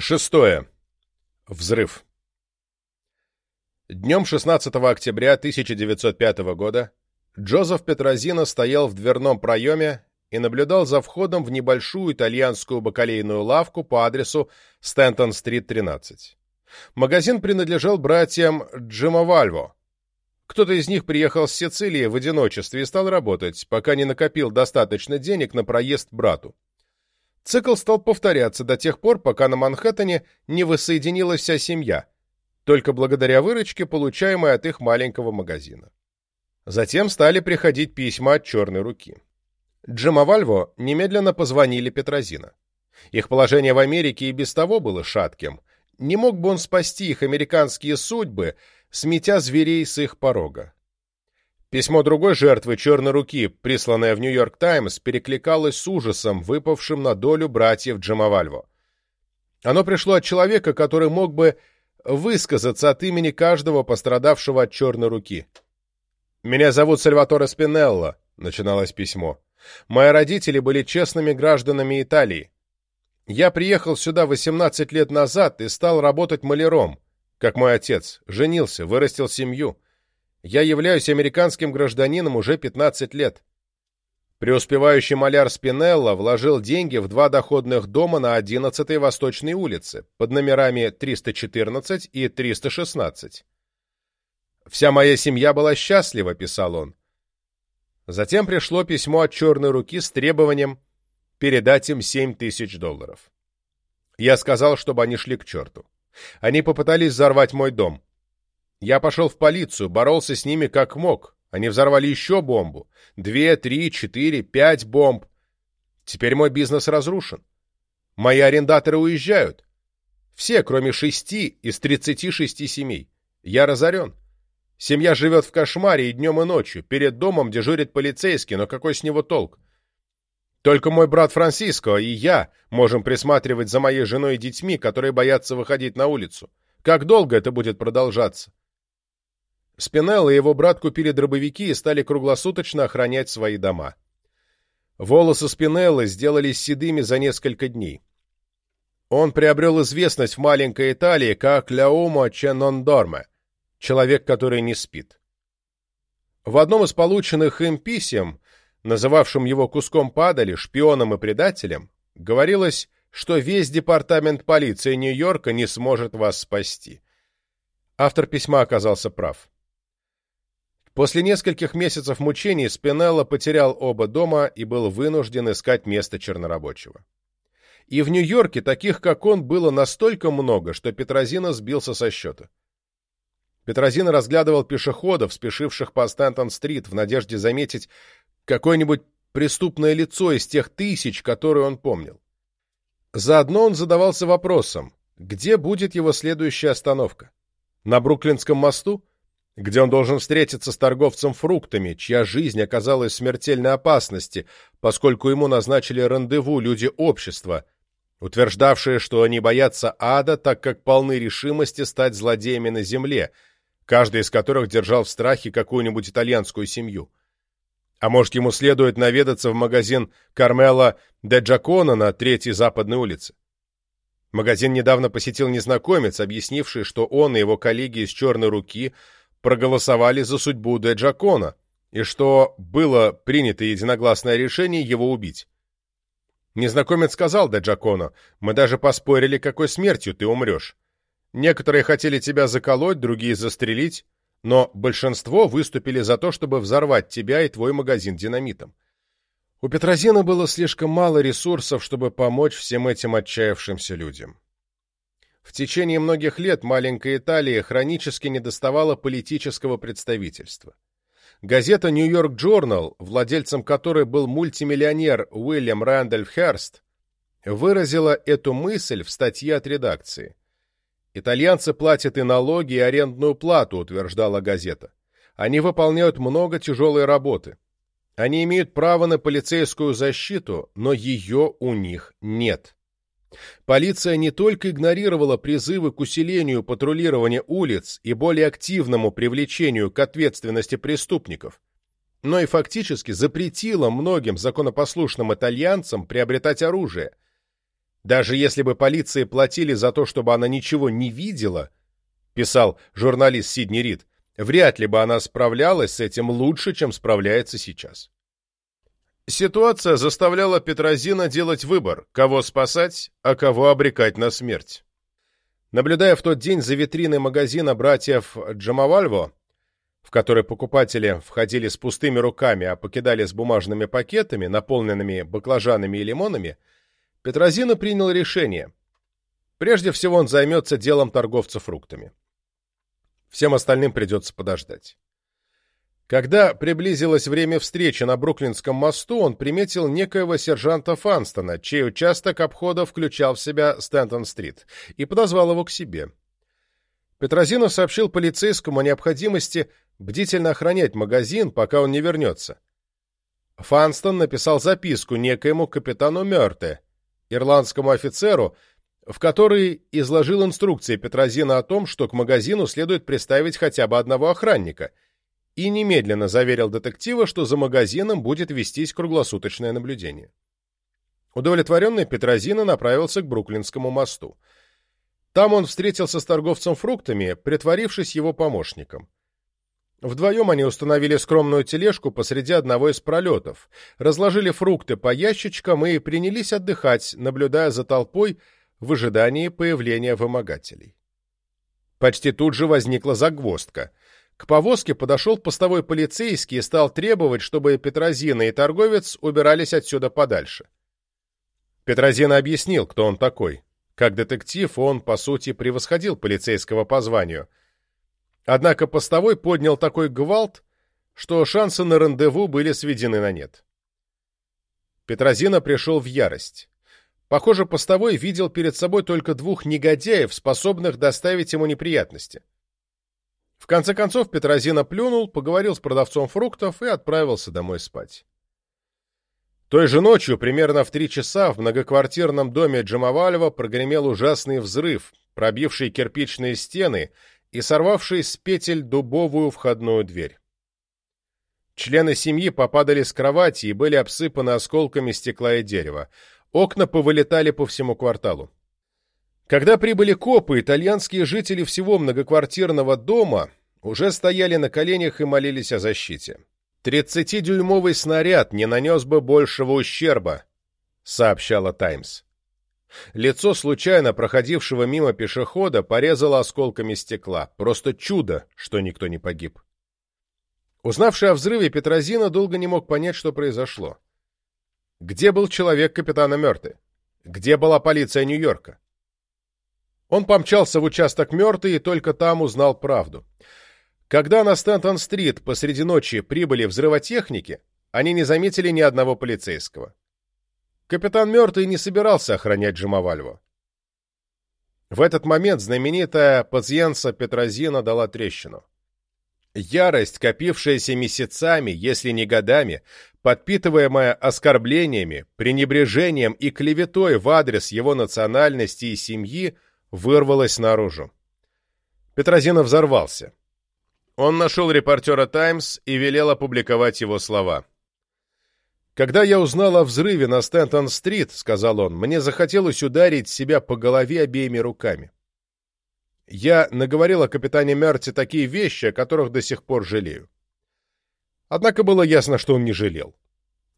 Шестое. Взрыв. Днем 16 октября 1905 года Джозеф Петрозино стоял в дверном проеме и наблюдал за входом в небольшую итальянскую бакалейную лавку по адресу Стентон-стрит, 13. Магазин принадлежал братьям Джимовальво. Кто-то из них приехал с Сицилии в одиночестве и стал работать, пока не накопил достаточно денег на проезд брату. Цикл стал повторяться до тех пор, пока на Манхэттене не воссоединилась вся семья, только благодаря выручке, получаемой от их маленького магазина. Затем стали приходить письма от черной руки. Джима Вальво немедленно позвонили Петрозина. Их положение в Америке и без того было шатким. Не мог бы он спасти их американские судьбы, сметя зверей с их порога. Письмо другой жертвы черной руки, присланное в Нью-Йорк Таймс, перекликалось с ужасом, выпавшим на долю братьев Джамавальво. Оно пришло от человека, который мог бы высказаться от имени каждого пострадавшего от черной руки. «Меня зовут Сальваторе Спинелло», — начиналось письмо. «Мои родители были честными гражданами Италии. Я приехал сюда 18 лет назад и стал работать маляром, как мой отец, женился, вырастил семью». Я являюсь американским гражданином уже 15 лет. Преуспевающий маляр Спинелло вложил деньги в два доходных дома на 11-й Восточной улице под номерами 314 и 316. «Вся моя семья была счастлива», — писал он. Затем пришло письмо от черной руки с требованием передать им 7 тысяч долларов. Я сказал, чтобы они шли к черту. Они попытались взорвать мой дом. Я пошел в полицию, боролся с ними как мог. Они взорвали еще бомбу. Две, три, четыре, пять бомб. Теперь мой бизнес разрушен. Мои арендаторы уезжают. Все, кроме шести из тридцати шести семей. Я разорен. Семья живет в кошмаре и днем, и ночью. Перед домом дежурит полицейский, но какой с него толк? Только мой брат Франциско и я можем присматривать за моей женой и детьми, которые боятся выходить на улицу. Как долго это будет продолжаться? Спинелл и его брат купили дробовики и стали круглосуточно охранять свои дома. Волосы Спинеллы сделались седыми за несколько дней. Он приобрел известность в маленькой Италии как «Ляумо Ченондорме» — человек, который не спит. В одном из полученных им писем, называвшем его куском падали, шпионом и предателем, говорилось, что весь департамент полиции Нью-Йорка не сможет вас спасти. Автор письма оказался прав. После нескольких месяцев мучений Спинелло потерял оба дома и был вынужден искать место чернорабочего. И в Нью-Йорке таких, как он, было настолько много, что Петрозина сбился со счета. Петрозина разглядывал пешеходов, спешивших по Стэнтон-стрит, в надежде заметить какое-нибудь преступное лицо из тех тысяч, которые он помнил. Заодно он задавался вопросом, где будет его следующая остановка? На Бруклинском мосту? Где он должен встретиться с торговцем фруктами, чья жизнь оказалась в смертельной опасности, поскольку ему назначили рандеву люди общества, утверждавшие, что они боятся ада, так как полны решимости стать злодеями на земле, каждый из которых держал в страхе какую-нибудь итальянскую семью. А может, ему следует наведаться в магазин Кармела де Джакона на Третьей Западной улице? Магазин недавно посетил незнакомец, объяснивший, что он и его коллеги из «Черной руки» проголосовали за судьбу Де Джакона и что было принято единогласное решение его убить. Незнакомец сказал Де Джаконо, мы даже поспорили, какой смертью ты умрешь. Некоторые хотели тебя заколоть, другие застрелить, но большинство выступили за то, чтобы взорвать тебя и твой магазин динамитом. У Петрозина было слишком мало ресурсов, чтобы помочь всем этим отчаявшимся людям. В течение многих лет маленькая Италия хронически недоставала политического представительства. Газета «Нью-Йорк Джорнал», владельцем которой был мультимиллионер Уильям Рэндольф Херст, выразила эту мысль в статье от редакции. «Итальянцы платят и налоги, и арендную плату», утверждала газета. «Они выполняют много тяжелой работы. Они имеют право на полицейскую защиту, но ее у них нет». Полиция не только игнорировала призывы к усилению патрулирования улиц и более активному привлечению к ответственности преступников, но и фактически запретила многим законопослушным итальянцам приобретать оружие. Даже если бы полиции платили за то, чтобы она ничего не видела, писал журналист Сидни Рид, вряд ли бы она справлялась с этим лучше, чем справляется сейчас. Ситуация заставляла Петрозина делать выбор, кого спасать, а кого обрекать на смерть. Наблюдая в тот день за витриной магазина братьев Джамавальво, в который покупатели входили с пустыми руками, а покидали с бумажными пакетами, наполненными баклажанами и лимонами, Петрозина принял решение. Прежде всего он займется делом торговца фруктами. Всем остальным придется подождать. Когда приблизилось время встречи на Бруклинском мосту, он приметил некоего сержанта Фанстона, чей участок обхода включал в себя Стэнтон-стрит, и подозвал его к себе. Петрозинов сообщил полицейскому о необходимости бдительно охранять магазин, пока он не вернется. Фанстон написал записку некоему капитану Мёрте, ирландскому офицеру, в которой изложил инструкции Петрозина о том, что к магазину следует приставить хотя бы одного охранника, и немедленно заверил детектива, что за магазином будет вестись круглосуточное наблюдение. Удовлетворенный Петрозина направился к Бруклинскому мосту. Там он встретился с торговцем фруктами, притворившись его помощником. Вдвоем они установили скромную тележку посреди одного из пролетов, разложили фрукты по ящичкам и принялись отдыхать, наблюдая за толпой в ожидании появления вымогателей. Почти тут же возникла загвоздка. К повозке подошел постовой полицейский и стал требовать, чтобы Петрозина и торговец убирались отсюда подальше. Петрозина объяснил, кто он такой. Как детектив он, по сути, превосходил полицейского по званию. Однако постовой поднял такой гвалт, что шансы на рандеву были сведены на нет. Петрозина пришел в ярость. Похоже, постовой видел перед собой только двух негодяев, способных доставить ему неприятности. В конце концов Петрозина плюнул, поговорил с продавцом фруктов и отправился домой спать. Той же ночью, примерно в три часа, в многоквартирном доме Джамавалева прогремел ужасный взрыв, пробивший кирпичные стены и сорвавший с петель дубовую входную дверь. Члены семьи попадали с кровати и были обсыпаны осколками стекла и дерева. Окна повылетали по всему кварталу. Когда прибыли копы, итальянские жители всего многоквартирного дома уже стояли на коленях и молились о защите. «Тридцатидюймовый снаряд не нанес бы большего ущерба», — сообщала «Таймс». Лицо случайно проходившего мимо пешехода порезало осколками стекла. Просто чудо, что никто не погиб. Узнавший о взрыве, Петрозина долго не мог понять, что произошло. Где был человек капитана Мёрты? Где была полиция Нью-Йорка? Он помчался в участок Мёрты и только там узнал правду. Когда на Стентон-стрит посреди ночи прибыли взрывотехники, они не заметили ни одного полицейского. Капитан Мертвый не собирался охранять Джимавальво. В этот момент знаменитая пациенса Петрозина дала трещину. Ярость, копившаяся месяцами, если не годами, подпитываемая оскорблениями, пренебрежением и клеветой в адрес его национальности и семьи, вырвалась наружу. Петрозина взорвался. Он нашел репортера «Таймс» и велел опубликовать его слова. «Когда я узнал о взрыве на Стентон-стрит, — сказал он, — мне захотелось ударить себя по голове обеими руками. Я наговорил о капитане Мерти такие вещи, о которых до сих пор жалею. Однако было ясно, что он не жалел.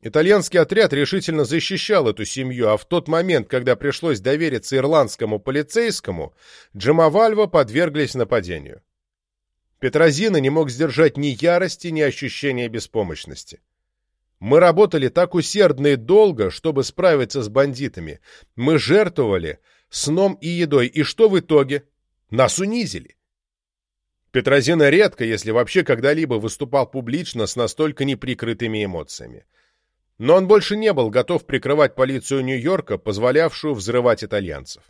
Итальянский отряд решительно защищал эту семью, а в тот момент, когда пришлось довериться ирландскому полицейскому, Джамавальва подверглись нападению. Петрозина не мог сдержать ни ярости, ни ощущения беспомощности. Мы работали так усердно и долго, чтобы справиться с бандитами. Мы жертвовали сном и едой. И что в итоге? Нас унизили. Петрозина редко, если вообще когда-либо выступал публично с настолько неприкрытыми эмоциями. Но он больше не был готов прикрывать полицию Нью-Йорка, позволявшую взрывать итальянцев.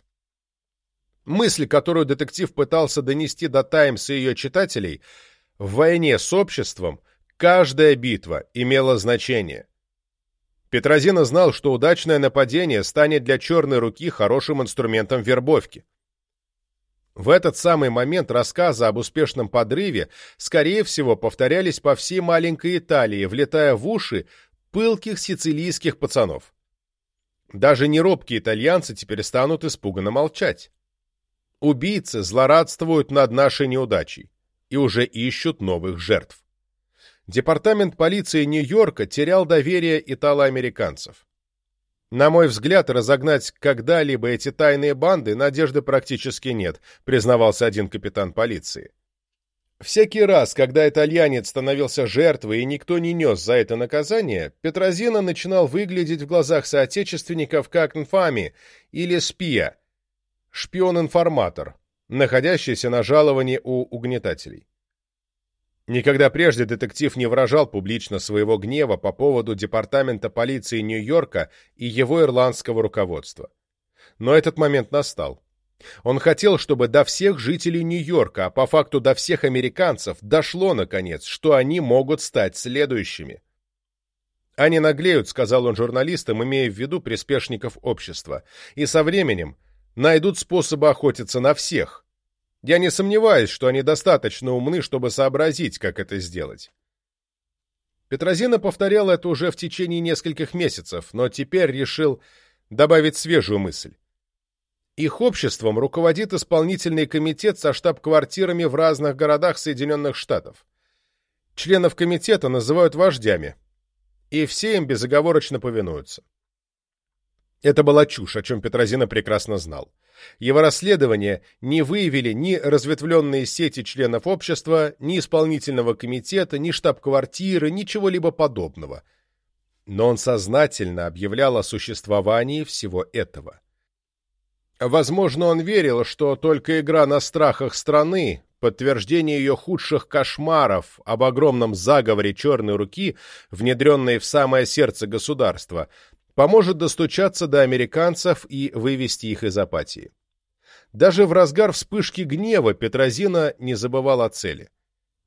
Мысль, которую детектив пытался донести до «Таймс» и ее читателей, в войне с обществом каждая битва имела значение. Петрозина знал, что удачное нападение станет для черной руки хорошим инструментом вербовки. В этот самый момент рассказы об успешном подрыве, скорее всего, повторялись по всей маленькой Италии, влетая в уши пылких сицилийских пацанов. Даже неробкие итальянцы теперь станут испуганно молчать. Убийцы злорадствуют над нашей неудачей и уже ищут новых жертв. Департамент полиции Нью-Йорка терял доверие итало-американцев. На мой взгляд, разогнать когда-либо эти тайные банды надежды практически нет, признавался один капитан полиции. Всякий раз, когда итальянец становился жертвой и никто не нес за это наказание, Петрозина начинал выглядеть в глазах соотечественников как инфами или спия, шпион-информатор, находящийся на жаловании у угнетателей. Никогда прежде детектив не выражал публично своего гнева по поводу департамента полиции Нью-Йорка и его ирландского руководства. Но этот момент настал. Он хотел, чтобы до всех жителей Нью-Йорка, а по факту до всех американцев, дошло, наконец, что они могут стать следующими. «Они наглеют», — сказал он журналистам, имея в виду приспешников общества, «и со временем найдут способы охотиться на всех. Я не сомневаюсь, что они достаточно умны, чтобы сообразить, как это сделать». Петрозина повторял это уже в течение нескольких месяцев, но теперь решил добавить свежую мысль. Их обществом руководит исполнительный комитет со штаб-квартирами в разных городах Соединенных Штатов. Членов комитета называют вождями, и все им безоговорочно повинуются. Это была чушь, о чем Петрозина прекрасно знал. Его расследования не выявили ни разветвленные сети членов общества, ни исполнительного комитета, ни штаб-квартиры, ничего-либо подобного. Но он сознательно объявлял о существовании всего этого. Возможно, он верил, что только игра на страхах страны, подтверждение ее худших кошмаров об огромном заговоре черной руки, внедренной в самое сердце государства, поможет достучаться до американцев и вывести их из апатии. Даже в разгар вспышки гнева Петрозина не забывал о цели.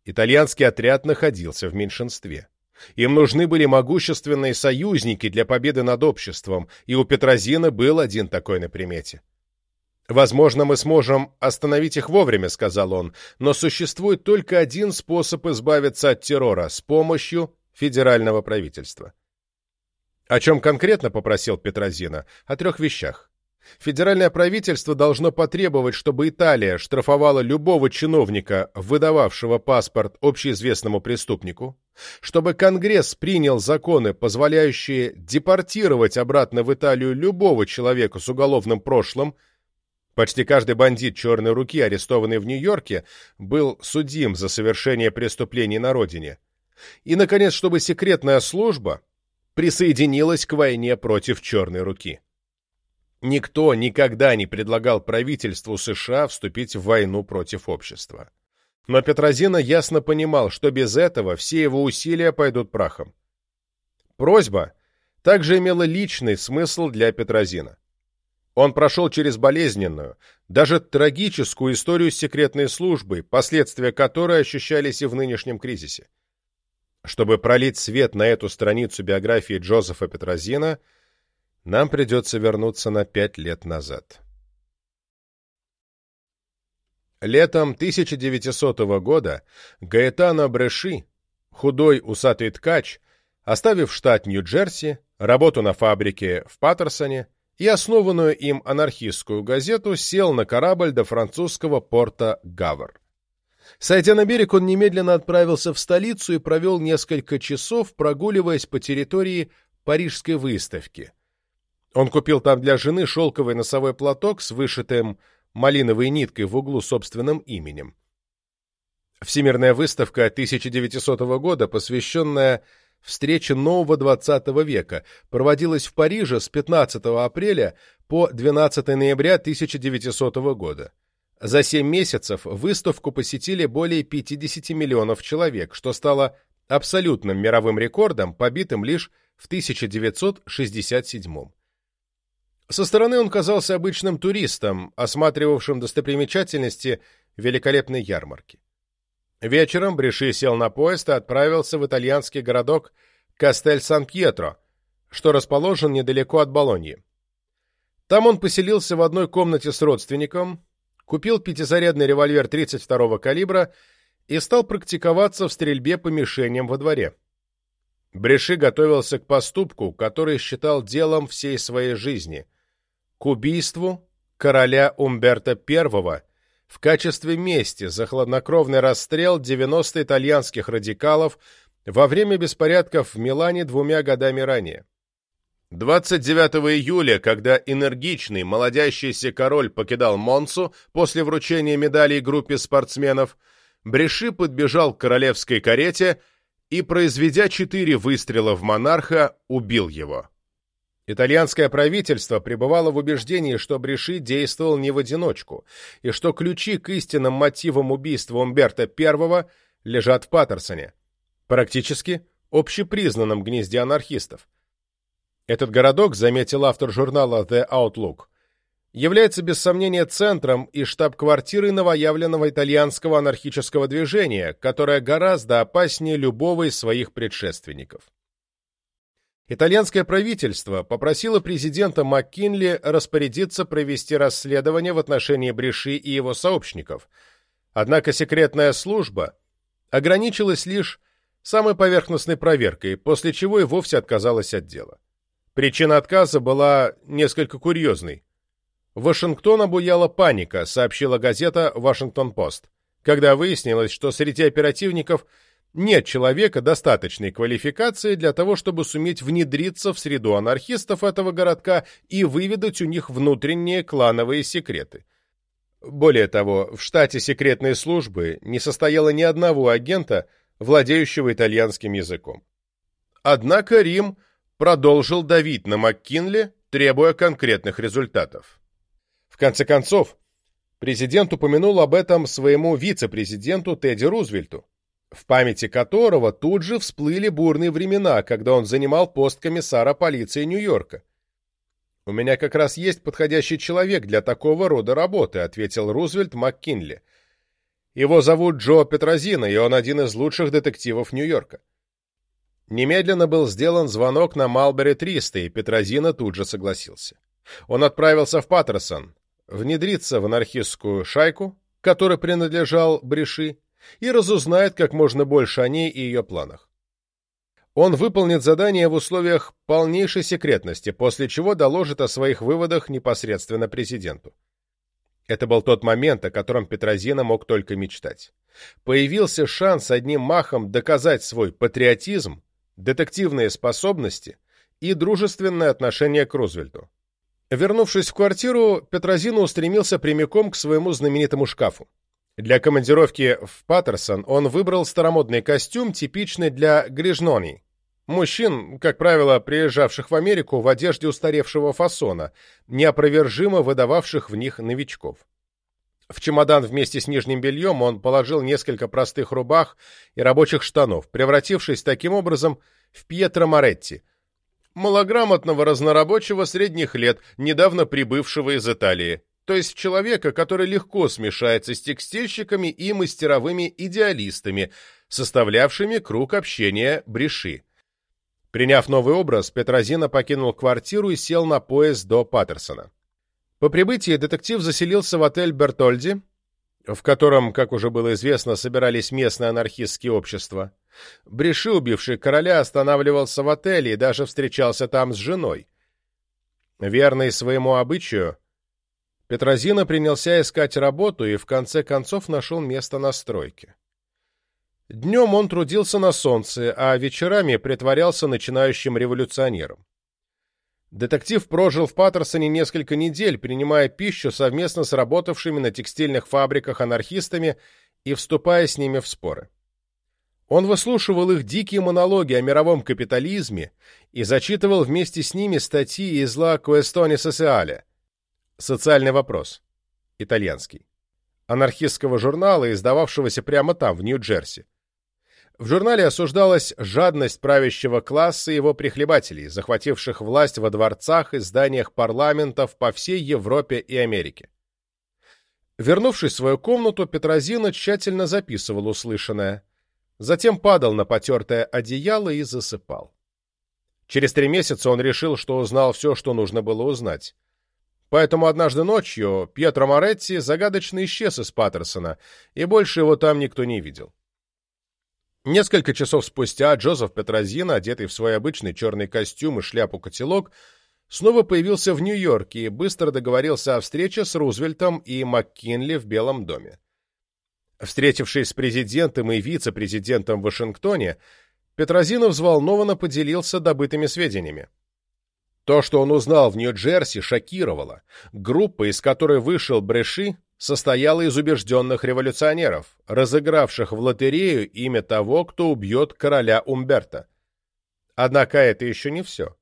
Итальянский отряд находился в меньшинстве. Им нужны были могущественные союзники для победы над обществом, и у Петрозина был один такой на примете. «Возможно, мы сможем остановить их вовремя», — сказал он, «но существует только один способ избавиться от террора — с помощью федерального правительства». О чем конкретно попросил Петрозина? О трех вещах. Федеральное правительство должно потребовать, чтобы Италия штрафовала любого чиновника, выдававшего паспорт общеизвестному преступнику, чтобы Конгресс принял законы, позволяющие депортировать обратно в Италию любого человека с уголовным прошлым, Почти каждый бандит черной руки, арестованный в Нью-Йорке, был судим за совершение преступлений на родине. И, наконец, чтобы секретная служба присоединилась к войне против черной руки. Никто никогда не предлагал правительству США вступить в войну против общества. Но Петрозина ясно понимал, что без этого все его усилия пойдут прахом. Просьба также имела личный смысл для Петрозина. Он прошел через болезненную, даже трагическую историю секретной службой, последствия которой ощущались и в нынешнем кризисе. Чтобы пролить свет на эту страницу биографии Джозефа Петрозина, нам придется вернуться на пять лет назад. Летом 1900 года Гаэтано Бреши, худой усатый ткач, оставив штат Нью-Джерси, работу на фабрике в Паттерсоне, и основанную им анархистскую газету сел на корабль до французского порта Гавр. Сойдя на берег, он немедленно отправился в столицу и провел несколько часов, прогуливаясь по территории Парижской выставки. Он купил там для жены шелковый носовой платок с вышитым малиновой ниткой в углу собственным именем. Всемирная выставка 1900 года, посвященная встреча нового XX века проводилась в Париже с 15 апреля по 12 ноября 1900 года. За 7 месяцев выставку посетили более 50 миллионов человек, что стало абсолютным мировым рекордом, побитым лишь в 1967 Со стороны он казался обычным туристом, осматривавшим достопримечательности великолепной ярмарки. Вечером Бриши сел на поезд и отправился в итальянский городок Кастель-Сан-Пьетро, что расположен недалеко от Болоньи. Там он поселился в одной комнате с родственником, купил пятизарядный револьвер 32-го калибра и стал практиковаться в стрельбе по мишеням во дворе. Бреши готовился к поступку, который считал делом всей своей жизни – к убийству короля Умберто I в качестве мести за хладнокровный расстрел 90 итальянских радикалов во время беспорядков в Милане двумя годами ранее. 29 июля, когда энергичный, молодящийся король покидал Монсу после вручения медалей группе спортсменов, Бреши подбежал к королевской карете и, произведя четыре выстрела в монарха, убил его. Итальянское правительство пребывало в убеждении, что Бреши действовал не в одиночку, и что ключи к истинным мотивам убийства Умберто I лежат в Паттерсоне, практически общепризнанном гнезде анархистов. Этот городок, заметил автор журнала The Outlook, является без сомнения центром и штаб-квартирой новоявленного итальянского анархического движения, которое гораздо опаснее любого из своих предшественников. Итальянское правительство попросило президента МакКинли распорядиться провести расследование в отношении Бреши и его сообщников, однако секретная служба ограничилась лишь самой поверхностной проверкой, после чего и вовсе отказалась от дела. Причина отказа была несколько курьезной. Вашингтон обуяла паника, сообщила газета «Вашингтон-Пост», когда выяснилось, что среди оперативников – нет человека достаточной квалификации для того, чтобы суметь внедриться в среду анархистов этого городка и выведать у них внутренние клановые секреты. Более того, в штате секретной службы не состояло ни одного агента, владеющего итальянским языком. Однако Рим продолжил давить на МакКинли, требуя конкретных результатов. В конце концов, президент упомянул об этом своему вице-президенту Тедди Рузвельту, в памяти которого тут же всплыли бурные времена, когда он занимал пост комиссара полиции Нью-Йорка. «У меня как раз есть подходящий человек для такого рода работы», ответил Рузвельт МакКинли. «Его зовут Джо Петрозино, и он один из лучших детективов Нью-Йорка». Немедленно был сделан звонок на Малбери-300, и Петрозино тут же согласился. Он отправился в Паттерсон, внедриться в анархистскую шайку, которой принадлежал Бреши, и разузнает как можно больше о ней и ее планах. Он выполнит задание в условиях полнейшей секретности, после чего доложит о своих выводах непосредственно президенту. Это был тот момент, о котором Петрозина мог только мечтать. Появился шанс одним махом доказать свой патриотизм, детективные способности и дружественное отношение к Рузвельту. Вернувшись в квартиру, Петрозина устремился прямиком к своему знаменитому шкафу. Для командировки в Паттерсон он выбрал старомодный костюм, типичный для грижнони. Мужчин, как правило, приезжавших в Америку в одежде устаревшего фасона, неопровержимо выдававших в них новичков. В чемодан вместе с нижним бельем он положил несколько простых рубах и рабочих штанов, превратившись таким образом в Пьетро Моретти, малограмотного разнорабочего средних лет, недавно прибывшего из Италии то есть человека, который легко смешается с текстильщиками и мастеровыми идеалистами, составлявшими круг общения Бреши. Приняв новый образ, Петрозина покинул квартиру и сел на поезд до Паттерсона. По прибытии детектив заселился в отель «Бертольди», в котором, как уже было известно, собирались местные анархистские общества. Бреши, убивший короля, останавливался в отеле и даже встречался там с женой. Верный своему обычаю, Петрозина принялся искать работу и в конце концов нашел место на стройке. Днем он трудился на солнце, а вечерами притворялся начинающим революционером. Детектив прожил в Паттерсоне несколько недель, принимая пищу совместно с работавшими на текстильных фабриках анархистами и вступая с ними в споры. Он выслушивал их дикие монологи о мировом капитализме и зачитывал вместе с ними статьи из «Ла Куэстоне Социале», Социальный вопрос. Итальянский. Анархистского журнала, издававшегося прямо там, в Нью-Джерси. В журнале осуждалась жадность правящего класса и его прихлебателей, захвативших власть во дворцах и зданиях парламентов по всей Европе и Америке. Вернувшись в свою комнату, Петрозина тщательно записывал услышанное, затем падал на потертое одеяло и засыпал. Через три месяца он решил, что узнал все, что нужно было узнать. Поэтому однажды ночью Пьетро Моретти загадочно исчез из Паттерсона, и больше его там никто не видел. Несколько часов спустя Джозеф Петрозина, одетый в свой обычный черный костюм и шляпу-котелок, снова появился в Нью-Йорке и быстро договорился о встрече с Рузвельтом и МакКинли в Белом доме. Встретившись с президентом и вице-президентом в Вашингтоне, Петрозина взволнованно поделился добытыми сведениями. То, что он узнал в Нью-Джерси, шокировало. Группа, из которой вышел Бреши, состояла из убежденных революционеров, разыгравших в лотерею имя того, кто убьет короля Умберта. Однако это еще не все.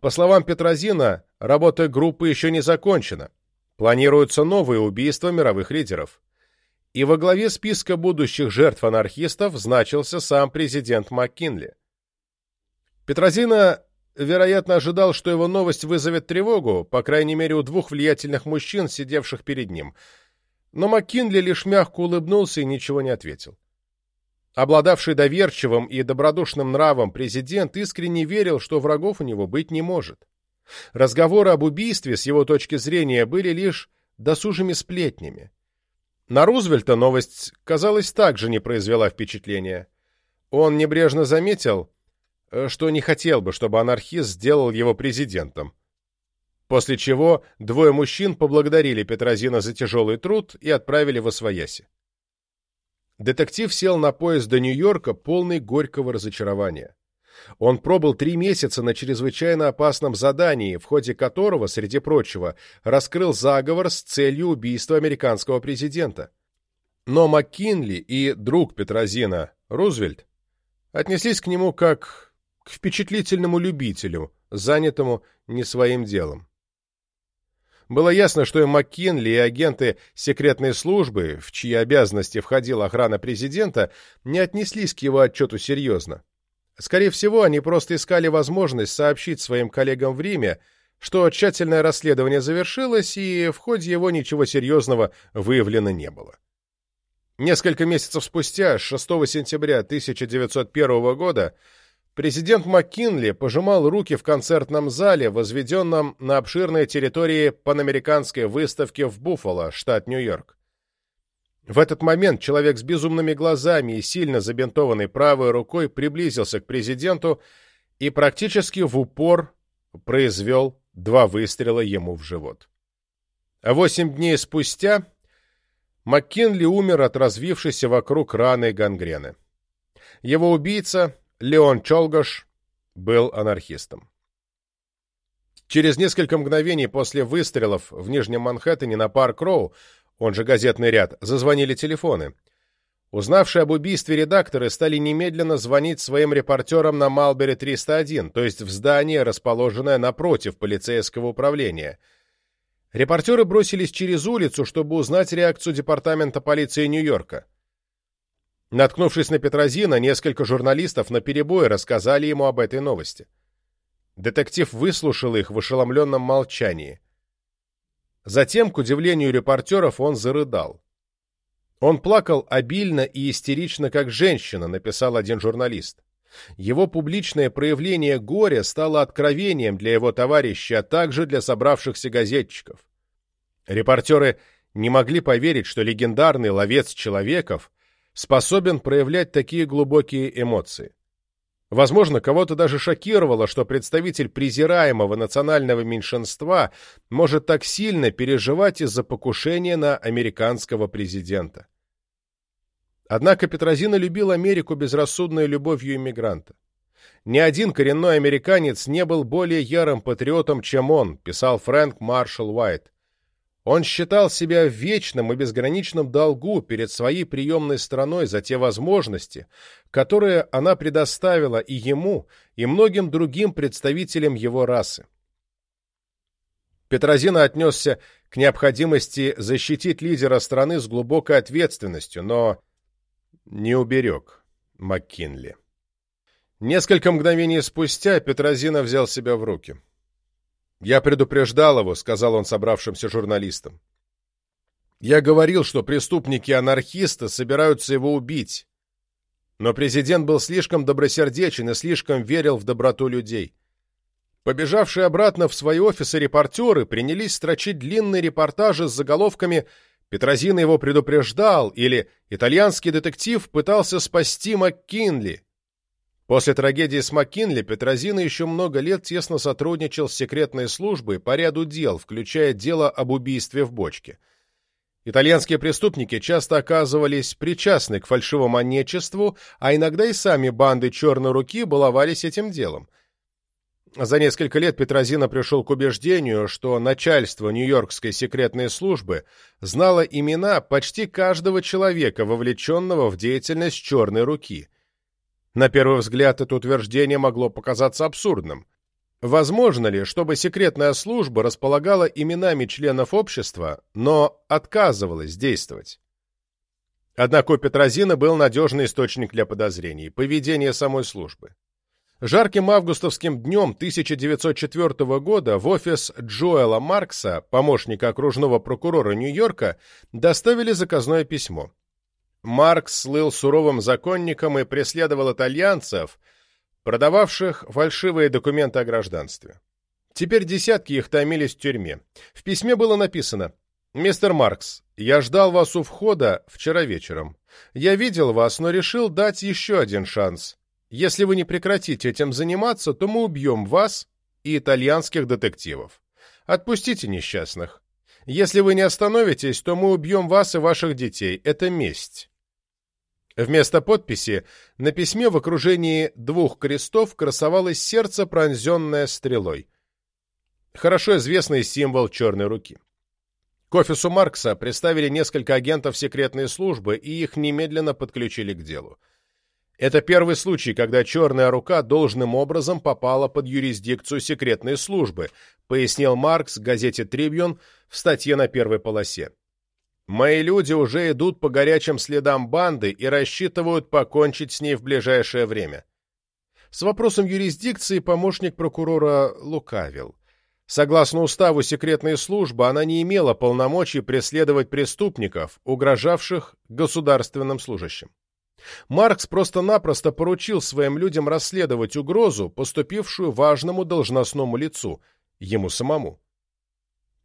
По словам Петрозина, работа группы еще не закончена. Планируются новые убийства мировых лидеров. И во главе списка будущих жертв анархистов значился сам президент МакКинли. Петрозина вероятно, ожидал, что его новость вызовет тревогу, по крайней мере, у двух влиятельных мужчин, сидевших перед ним. Но МакКинли лишь мягко улыбнулся и ничего не ответил. Обладавший доверчивым и добродушным нравом президент искренне верил, что врагов у него быть не может. Разговоры об убийстве, с его точки зрения, были лишь досужими сплетнями. На Рузвельта новость, казалось, также не произвела впечатления. Он небрежно заметил, что не хотел бы, чтобы анархист сделал его президентом. После чего двое мужчин поблагодарили Петрозина за тяжелый труд и отправили в Освояси. Детектив сел на поезд до Нью-Йорка, полный горького разочарования. Он пробыл три месяца на чрезвычайно опасном задании, в ходе которого, среди прочего, раскрыл заговор с целью убийства американского президента. Но МакКинли и друг Петрозина, Рузвельт, отнеслись к нему как к впечатлительному любителю, занятому не своим делом. Было ясно, что и МакКинли, и агенты секретной службы, в чьи обязанности входила охрана президента, не отнеслись к его отчету серьезно. Скорее всего, они просто искали возможность сообщить своим коллегам в Риме, что тщательное расследование завершилось, и в ходе его ничего серьезного выявлено не было. Несколько месяцев спустя, 6 сентября 1901 года, Президент МакКинли пожимал руки в концертном зале, возведенном на обширной территории панамериканской выставки в Буффало, штат Нью-Йорк. В этот момент человек с безумными глазами и сильно забинтованной правой рукой приблизился к президенту и практически в упор произвел два выстрела ему в живот. А восемь дней спустя МакКинли умер от развившейся вокруг раны гангрены. Его убийца, Леон Чолгош был анархистом. Через несколько мгновений после выстрелов в Нижнем Манхэттене на Парк Роу, он же газетный ряд, зазвонили телефоны. Узнавшие об убийстве редакторы стали немедленно звонить своим репортерам на Малбери 301, то есть в здание, расположенное напротив полицейского управления. Репортеры бросились через улицу, чтобы узнать реакцию департамента полиции Нью-Йорка. Наткнувшись на Петрозина, несколько журналистов наперебой рассказали ему об этой новости. Детектив выслушал их в ошеломленном молчании. Затем, к удивлению репортеров, он зарыдал. Он плакал обильно и истерично, как женщина, написал один журналист. Его публичное проявление горя стало откровением для его товарища, а также для собравшихся газетчиков. Репортеры не могли поверить, что легендарный ловец человеков способен проявлять такие глубокие эмоции. Возможно, кого-то даже шокировало, что представитель презираемого национального меньшинства может так сильно переживать из-за покушения на американского президента. Однако Петрозина любил Америку безрассудной любовью иммигранта. Ни один коренной американец не был более ярым патриотом, чем он, писал Фрэнк Маршалл Уайт. Он считал себя в вечном и безграничном долгу перед своей приемной страной за те возможности, которые она предоставила и ему, и многим другим представителям его расы. Петрозина отнесся к необходимости защитить лидера страны с глубокой ответственностью, но не уберег МакКинли. Несколько мгновений спустя Петрозина взял себя в руки. «Я предупреждал его», — сказал он собравшимся журналистам. «Я говорил, что преступники-анархисты собираются его убить. Но президент был слишком добросердечен и слишком верил в доброту людей. Побежавшие обратно в свои офисы репортеры принялись строчить длинные репортажи с заголовками Петрозина его предупреждал, или итальянский детектив пытался спасти МакКинли. После трагедии с МакКинли Петрозина еще много лет тесно сотрудничал с секретной службой по ряду дел, включая дело об убийстве в бочке. Итальянские преступники часто оказывались причастны к фальшивомонетчеству, а иногда и сами банды «Черной руки» баловались этим делом. За несколько лет Петрозина пришел к убеждению, что начальство Нью-Йоркской секретной службы знало имена почти каждого человека, вовлеченного в деятельность «Черной руки». На первый взгляд это утверждение могло показаться абсурдным. Возможно ли, чтобы секретная служба располагала именами членов общества, но отказывалась действовать? Однако у Петрозина был надежный источник для подозрений – поведение самой службы. Жарким августовским днем 1904 года в офис Джоэла Маркса, помощника окружного прокурора Нью-Йорка, доставили заказное письмо. Маркс слыл суровым законником и преследовал итальянцев, продававших фальшивые документы о гражданстве. Теперь десятки их томились в тюрьме. В письме было написано «Мистер Маркс, я ждал вас у входа вчера вечером. Я видел вас, но решил дать еще один шанс. Если вы не прекратите этим заниматься, то мы убьем вас и итальянских детективов. Отпустите несчастных. Если вы не остановитесь, то мы убьем вас и ваших детей. Это месть». Вместо подписи на письме в окружении двух крестов красовалось сердце, пронзенное стрелой. Хорошо известный символ черной руки. К офису Маркса представили несколько агентов секретной службы и их немедленно подключили к делу. Это первый случай, когда черная рука должным образом попала под юрисдикцию секретной службы, пояснил Маркс газете «Трибьюн» в статье на первой полосе. Мои люди уже идут по горячим следам банды и рассчитывают покончить с ней в ближайшее время. С вопросом юрисдикции помощник прокурора лукавил. Согласно уставу секретной службы, она не имела полномочий преследовать преступников, угрожавших государственным служащим. Маркс просто-напросто поручил своим людям расследовать угрозу, поступившую важному должностному лицу, ему самому.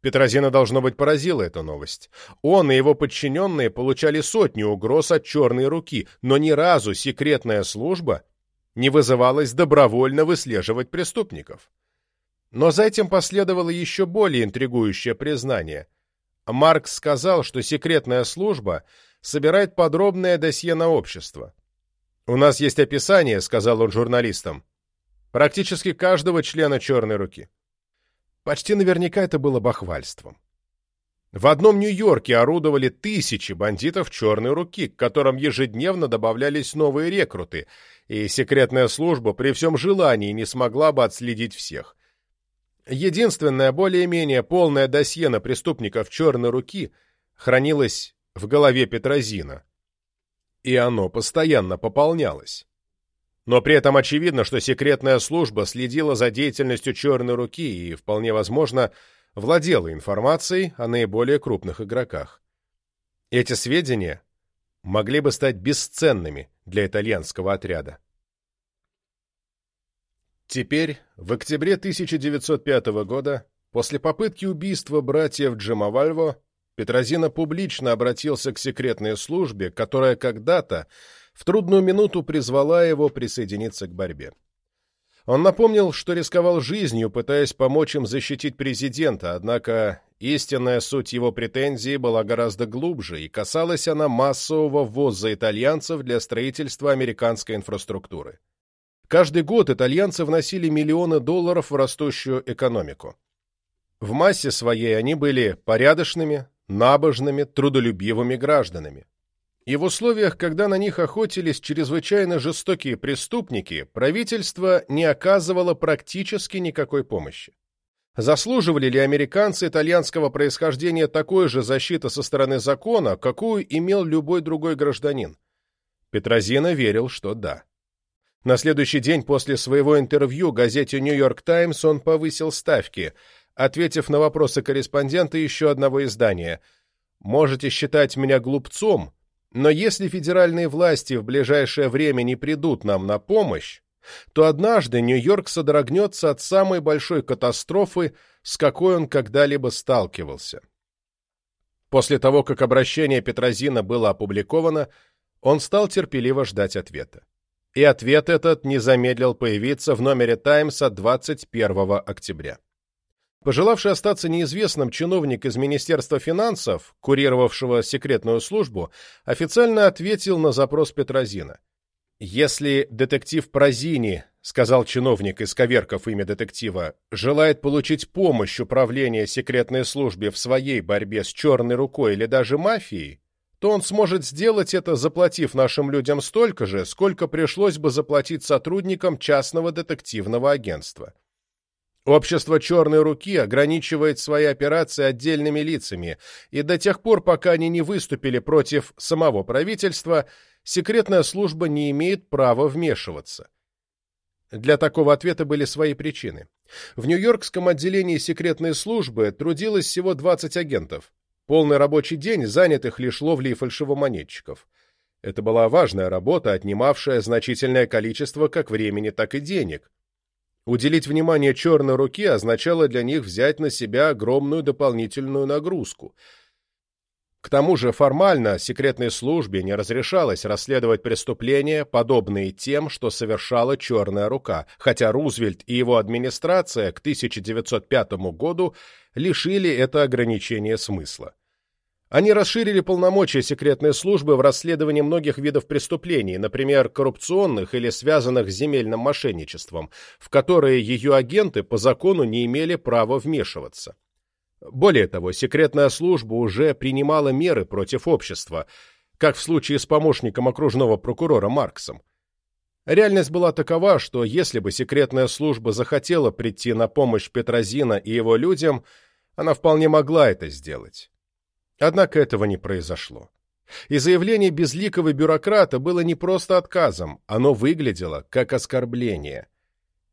Петрозина, должно быть, поразила эта новость. Он и его подчиненные получали сотни угроз от черной руки, но ни разу секретная служба не вызывалась добровольно выслеживать преступников. Но за этим последовало еще более интригующее признание. Маркс сказал, что секретная служба собирает подробное досье на общество. «У нас есть описание», — сказал он журналистам, — «практически каждого члена «Черной руки». Почти наверняка это было бахвальством. В одном Нью-Йорке орудовали тысячи бандитов «Черной руки», к которым ежедневно добавлялись новые рекруты, и секретная служба при всем желании не смогла бы отследить всех. Единственное более-менее полное досье на преступников «Черной руки» хранилось в голове Петрозина, и оно постоянно пополнялось. Но при этом очевидно, что секретная служба следила за деятельностью «Черной руки» и, вполне возможно, владела информацией о наиболее крупных игроках. Эти сведения могли бы стать бесценными для итальянского отряда. Теперь, в октябре 1905 года, после попытки убийства братьев Джамавальво, Петрозина публично обратился к секретной службе, которая когда-то в трудную минуту призвала его присоединиться к борьбе. Он напомнил, что рисковал жизнью, пытаясь помочь им защитить президента, однако истинная суть его претензии была гораздо глубже, и касалась она массового ввоза итальянцев для строительства американской инфраструктуры. Каждый год итальянцы вносили миллионы долларов в растущую экономику. В массе своей они были порядочными, набожными, трудолюбивыми гражданами. И в условиях, когда на них охотились чрезвычайно жестокие преступники, правительство не оказывало практически никакой помощи. Заслуживали ли американцы итальянского происхождения такой же защиты со стороны закона, какую имел любой другой гражданин? Петрозина верил, что да. На следующий день после своего интервью газете «Нью-Йорк Таймс» он повысил ставки, ответив на вопросы корреспондента еще одного издания. «Можете считать меня глупцом, но если федеральные власти в ближайшее время не придут нам на помощь, то однажды Нью-Йорк содрогнется от самой большой катастрофы, с какой он когда-либо сталкивался. После того, как обращение Петрозина было опубликовано, он стал терпеливо ждать ответа. И ответ этот не замедлил появиться в номере «Таймса» 21 октября. Пожелавший остаться неизвестным чиновник из Министерства финансов, курировавшего секретную службу, официально ответил на запрос Петрозина. «Если детектив Прозини, — сказал чиновник, исковеркав имя детектива, — желает получить помощь управления секретной службе в своей борьбе с черной рукой или даже мафией, то он сможет сделать это, заплатив нашим людям столько же, сколько пришлось бы заплатить сотрудникам частного детективного агентства. Общество «Черной руки» ограничивает свои операции отдельными лицами, и до тех пор, пока они не выступили против самого правительства, секретная служба не имеет права вмешиваться. Для такого ответа были свои причины. В Нью-Йоркском отделении секретной службы трудилось всего 20 агентов. Полный рабочий день занятых лишь ловлей фальшивомонетчиков. Это была важная работа, отнимавшая значительное количество как времени, так и денег. Уделить внимание черной руке означало для них взять на себя огромную дополнительную нагрузку. К тому же формально секретной службе не разрешалось расследовать преступления, подобные тем, что совершала черная рука, хотя Рузвельт и его администрация к 1905 году лишили это ограничение смысла. Они расширили полномочия секретной службы в расследовании многих видов преступлений, например, коррупционных или связанных с земельным мошенничеством, в которые ее агенты по закону не имели права вмешиваться. Более того, секретная служба уже принимала меры против общества, как в случае с помощником окружного прокурора Марксом. Реальность была такова, что если бы секретная служба захотела прийти на помощь Петрозина и его людям, она вполне могла это сделать. Однако этого не произошло. И заявление безликого бюрократа было не просто отказом, оно выглядело как оскорбление.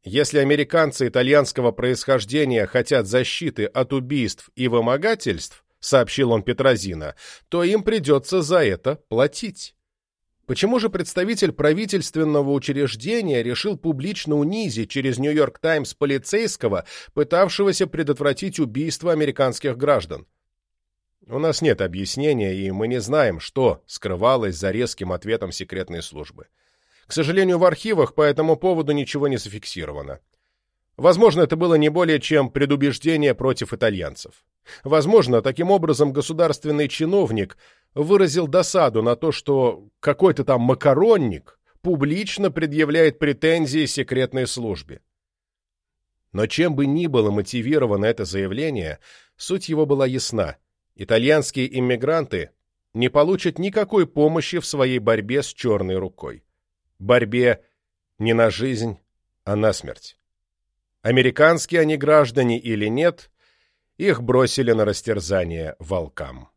Если американцы итальянского происхождения хотят защиты от убийств и вымогательств, сообщил он Петрозина, то им придется за это платить. Почему же представитель правительственного учреждения решил публично унизить через Нью-Йорк Таймс полицейского, пытавшегося предотвратить убийство американских граждан? У нас нет объяснения, и мы не знаем, что скрывалось за резким ответом секретной службы. К сожалению, в архивах по этому поводу ничего не зафиксировано. Возможно, это было не более чем предубеждение против итальянцев. Возможно, таким образом государственный чиновник выразил досаду на то, что какой-то там макаронник публично предъявляет претензии секретной службе. Но чем бы ни было мотивировано это заявление, суть его была ясна – итальянские иммигранты не получат никакой помощи в своей борьбе с черной рукой. Борьбе не на жизнь, а на смерть. Американские они граждане или нет, их бросили на растерзание волкам.